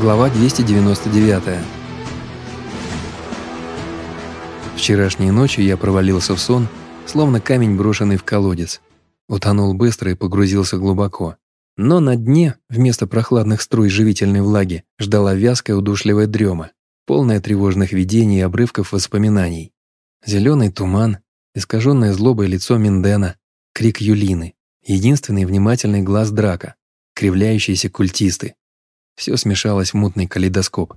Глава 299. Вчерашней ночью я провалился в сон, словно камень, брошенный в колодец. Утонул быстро и погрузился глубоко. Но на дне, вместо прохладных струй живительной влаги, ждала вязкая удушливая дрема, полная тревожных видений и обрывков воспоминаний. Зеленый туман, искаженное злобой лицо Миндена, крик Юлины, единственный внимательный глаз Драка, кривляющиеся культисты. Все смешалось в мутный калейдоскоп.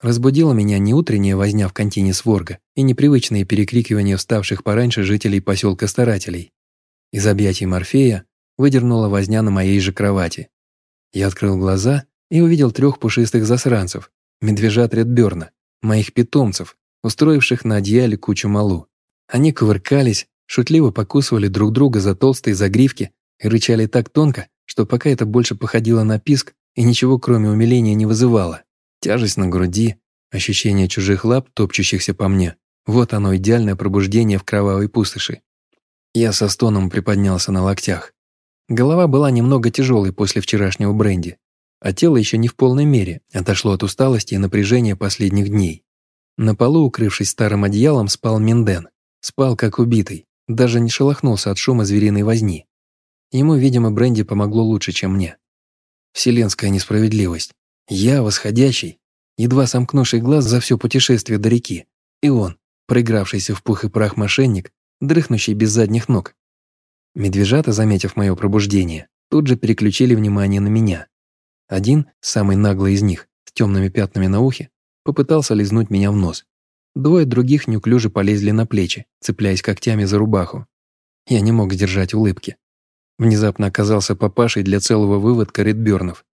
Разбудила меня не утренняя возня в контине Сворга и непривычные перекрикивания вставших пораньше жителей поселка Старателей. Из объятий Морфея выдернула возня на моей же кровати. Я открыл глаза и увидел трех пушистых засранцев, медвежат Редберна, моих питомцев, устроивших на одеяле кучу малу. Они кувыркались, шутливо покусывали друг друга за толстые загривки и рычали так тонко, что пока это больше походило на писк и ничего кроме умиления не вызывало. Тяжесть на груди, ощущение чужих лап, топчущихся по мне. Вот оно, идеальное пробуждение в кровавой пустоши. Я со стоном приподнялся на локтях. Голова была немного тяжелой после вчерашнего бренди, а тело еще не в полной мере отошло от усталости и напряжения последних дней. На полу, укрывшись старым одеялом, спал Минден. Спал как убитый, даже не шелохнулся от шума звериной возни. Ему, видимо, бренди помогло лучше, чем мне. Вселенская несправедливость. Я, восходящий, едва сомкнувший глаз за все путешествие до реки, и он, проигравшийся в пух и прах мошенник, дрыхнущий без задних ног. Медвежата, заметив мое пробуждение, тут же переключили внимание на меня. Один, самый наглый из них, с темными пятнами на ухе, попытался лизнуть меня в нос. Двое других неуклюже полезли на плечи, цепляясь когтями за рубаху. Я не мог сдержать улыбки. Внезапно оказался папашей для целого выводка редбернов.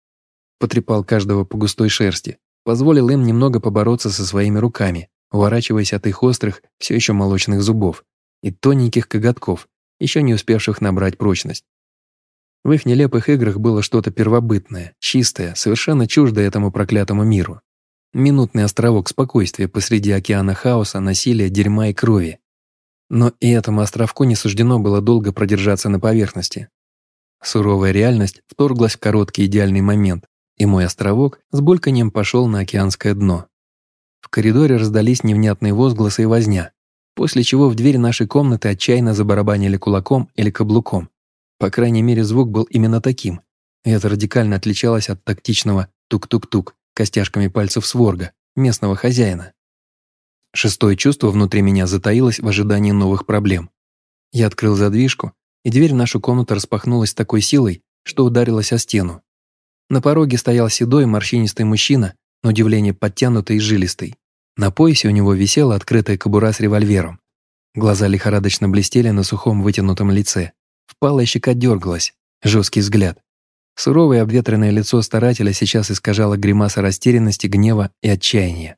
Потрепал каждого по густой шерсти, позволил им немного побороться со своими руками, уворачиваясь от их острых, все еще молочных зубов и тоненьких коготков, еще не успевших набрать прочность. В их нелепых играх было что-то первобытное, чистое, совершенно чуждое этому проклятому миру. Минутный островок спокойствия посреди океана хаоса, насилия, дерьма и крови. Но и этому островку не суждено было долго продержаться на поверхности. Суровая реальность вторглась в короткий идеальный момент, и мой островок с бульканьем пошел на океанское дно. В коридоре раздались невнятные возгласы и возня, после чего в дверь нашей комнаты отчаянно забарабанили кулаком или каблуком. По крайней мере, звук был именно таким, это радикально отличалось от тактичного «тук-тук-тук» костяшками пальцев сворга, местного хозяина. Шестое чувство внутри меня затаилось в ожидании новых проблем. Я открыл задвижку, и дверь в нашу комнату распахнулась с такой силой, что ударилась о стену. На пороге стоял седой морщинистый мужчина, на удивление подтянутый и жилистый. На поясе у него висела открытая кобура с револьвером. Глаза лихорадочно блестели на сухом вытянутом лице. Впалая щека дергалась, жесткий взгляд. Суровое обветренное лицо старателя сейчас искажало гримаса растерянности, гнева и отчаяния.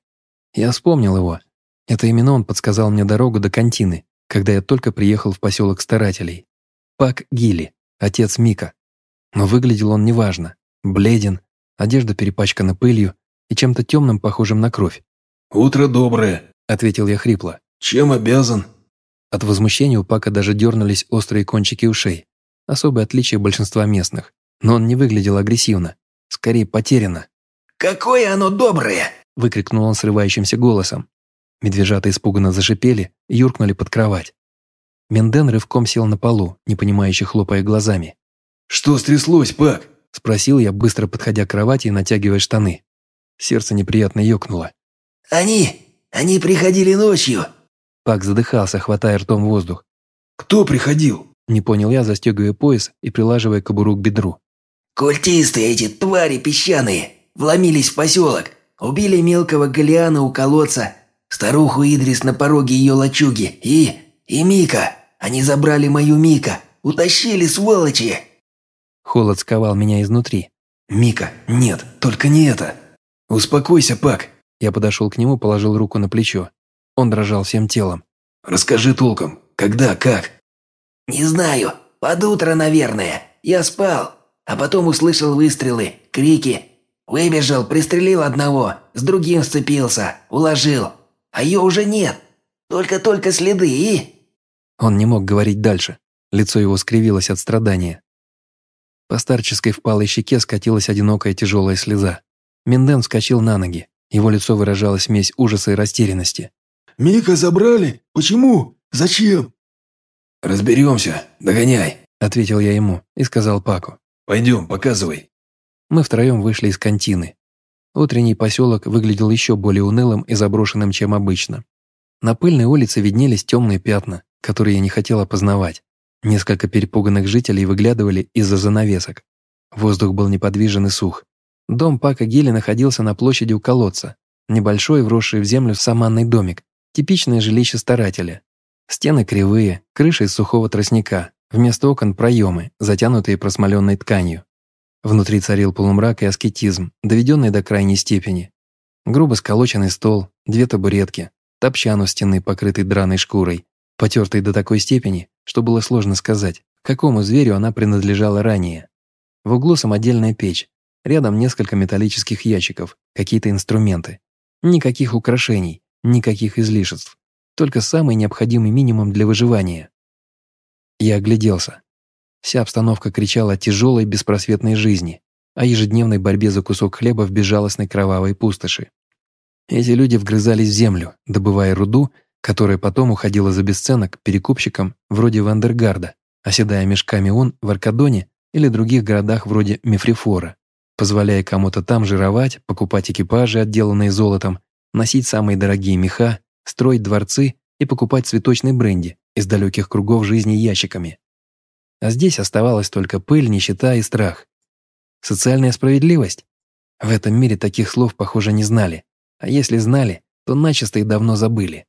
Я вспомнил его, это именно он подсказал мне дорогу до контины, когда я только приехал в поселок старателей. Пак Гилли, отец Мика. Но выглядел он неважно. Бледен, одежда перепачкана пылью и чем-то темным, похожим на кровь. «Утро доброе», — ответил я хрипло. «Чем обязан?» От возмущения у Пака даже дернулись острые кончики ушей. Особое отличие большинства местных. Но он не выглядел агрессивно. Скорее, потерянно. «Какое оно доброе!» – выкрикнул он срывающимся голосом. Медвежата испуганно зашипели и юркнули под кровать. Менден рывком сел на полу, непонимающе хлопая глазами. «Что стряслось, Пак?» – спросил я, быстро подходя к кровати и натягивая штаны. Сердце неприятно ёкнуло. «Они... они приходили ночью!» Пак задыхался, хватая ртом воздух. «Кто приходил?» – не понял я, застегивая пояс и прилаживая кобуру к бедру. «Культисты эти, твари песчаные, вломились в поселок, убили мелкого Галиана у колодца, Старуху Идрис на пороге ее лачуги и... и Мика. Они забрали мою Мика. Утащили, сволочи!» Холод сковал меня изнутри. «Мика, нет, только не это. Успокойся, Пак». Я подошел к нему, положил руку на плечо. Он дрожал всем телом. «Расскажи толком. Когда, как?» «Не знаю. Под утро, наверное. Я спал. А потом услышал выстрелы, крики. Выбежал, пристрелил одного, с другим сцепился, уложил а ее уже нет. Только-только следы и...» Он не мог говорить дальше. Лицо его скривилось от страдания. По старческой впалой щеке скатилась одинокая тяжелая слеза. Минден вскочил на ноги. Его лицо выражало смесь ужаса и растерянности. «Мика забрали? Почему? Зачем?» «Разберемся. Догоняй», — ответил я ему и сказал Паку. «Пойдем, показывай». Мы втроем вышли из контины. Утренний поселок выглядел еще более унылым и заброшенным, чем обычно. На пыльной улице виднелись темные пятна, которые я не хотел опознавать. Несколько перепуганных жителей выглядывали из-за занавесок. Воздух был неподвижен и сух. Дом Пака Гилли находился на площади у колодца. Небольшой, вросший в землю саманный домик. Типичное жилище старателя. Стены кривые, крыша из сухого тростника. Вместо окон проемы, затянутые просмоленной тканью. Внутри царил полумрак и аскетизм, доведенный до крайней степени. Грубо сколоченный стол, две табуретки, топчан у стены, покрытый драной шкурой, потертый до такой степени, что было сложно сказать, какому зверю она принадлежала ранее. В углу самодельная печь, рядом несколько металлических ящиков, какие-то инструменты. Никаких украшений, никаких излишеств, только самый необходимый минимум для выживания. Я огляделся. Вся обстановка кричала о тяжелой беспросветной жизни, о ежедневной борьбе за кусок хлеба в безжалостной кровавой пустоши. Эти люди вгрызались в землю, добывая руду, которая потом уходила за бесценок перекупщикам вроде Вандергарда, оседая мешками он в Аркадоне или других городах вроде Мефрифора, позволяя кому-то там жировать, покупать экипажи, отделанные золотом, носить самые дорогие меха, строить дворцы и покупать цветочный бренди из далеких кругов жизни ящиками. А здесь оставалась только пыль, нищета и страх. Социальная справедливость? В этом мире таких слов, похоже, не знали. А если знали, то начисто и давно забыли.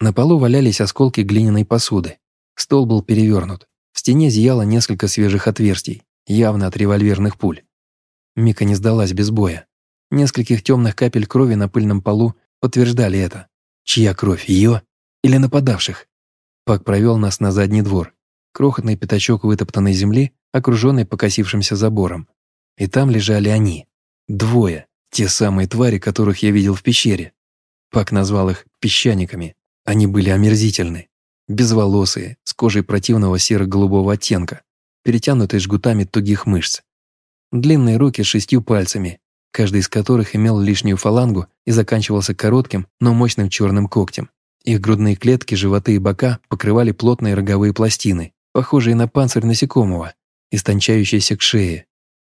На полу валялись осколки глиняной посуды. Стол был перевернут. В стене зияло несколько свежих отверстий, явно от револьверных пуль. Мика не сдалась без боя. Нескольких темных капель крови на пыльном полу подтверждали это. Чья кровь, ее или нападавших? Пак провел нас на задний двор крохотный пятачок вытоптанной земли, окруженный покосившимся забором. И там лежали они. Двое. Те самые твари, которых я видел в пещере. Пак назвал их песчаниками. Они были омерзительны. Безволосые, с кожей противного серо-голубого оттенка, перетянутые жгутами тугих мышц. Длинные руки с шестью пальцами, каждый из которых имел лишнюю фалангу и заканчивался коротким, но мощным черным когтем. Их грудные клетки, животы и бока покрывали плотные роговые пластины, похожие на панцирь насекомого, истончающиеся к шее.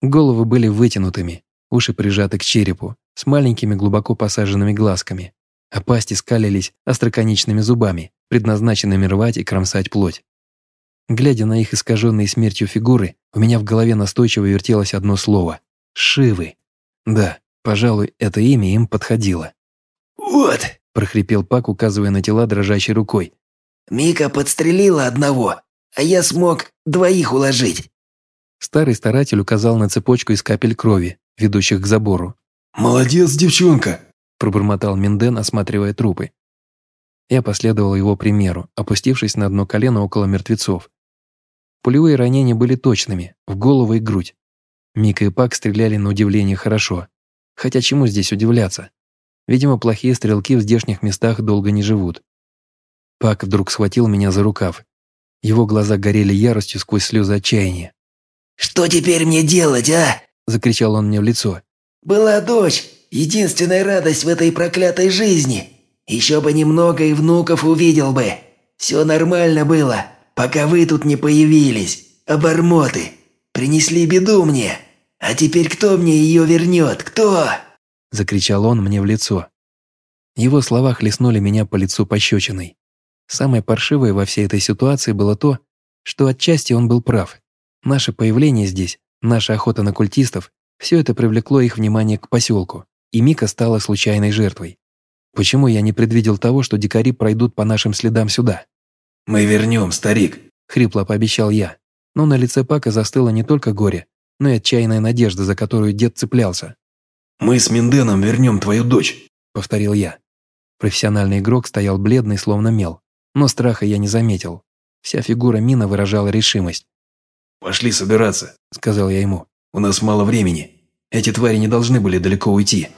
Головы были вытянутыми, уши прижаты к черепу, с маленькими глубоко посаженными глазками, а пасти скалились остроконечными зубами, предназначенными рвать и кромсать плоть. Глядя на их искаженные смертью фигуры, у меня в голове настойчиво вертелось одно слово — «Шивы». Да, пожалуй, это имя им подходило. «Вот!» – прохрипел Пак, указывая на тела дрожащей рукой. «Мика подстрелила одного, а я смог двоих уложить». Старый старатель указал на цепочку из капель крови, ведущих к забору. «Молодец, девчонка!» – пробормотал Минден, осматривая трупы. Я последовал его примеру, опустившись на одно колено около мертвецов. Пулевые ранения были точными, в голову и грудь. Мика и Пак стреляли на удивление хорошо. Хотя чему здесь удивляться? Видимо, плохие стрелки в здешних местах долго не живут. Пак вдруг схватил меня за рукав его глаза горели яростью сквозь слезы отчаяния. «Что теперь мне делать, а?» – закричал он мне в лицо. «Была дочь, единственная радость в этой проклятой жизни. Еще бы немного и внуков увидел бы. Все нормально было, пока вы тут не появились, обормоты. Принесли беду мне. А теперь кто мне ее вернет, кто?» – закричал он мне в лицо. Его слова хлестнули меня по лицу пощечиной. Самое паршивое во всей этой ситуации было то, что отчасти он был прав. Наше появление здесь, наша охота на культистов, все это привлекло их внимание к поселку, и Мика стала случайной жертвой. Почему я не предвидел того, что дикари пройдут по нашим следам сюда? «Мы вернем, старик», — хрипло пообещал я. Но на лице Пака застыло не только горе, но и отчаянная надежда, за которую дед цеплялся. «Мы с Минденом вернем твою дочь», — повторил я. Профессиональный игрок стоял бледный, словно мел. Но страха я не заметил. Вся фигура Мина выражала решимость. «Пошли собираться», — сказал я ему. «У нас мало времени. Эти твари не должны были далеко уйти».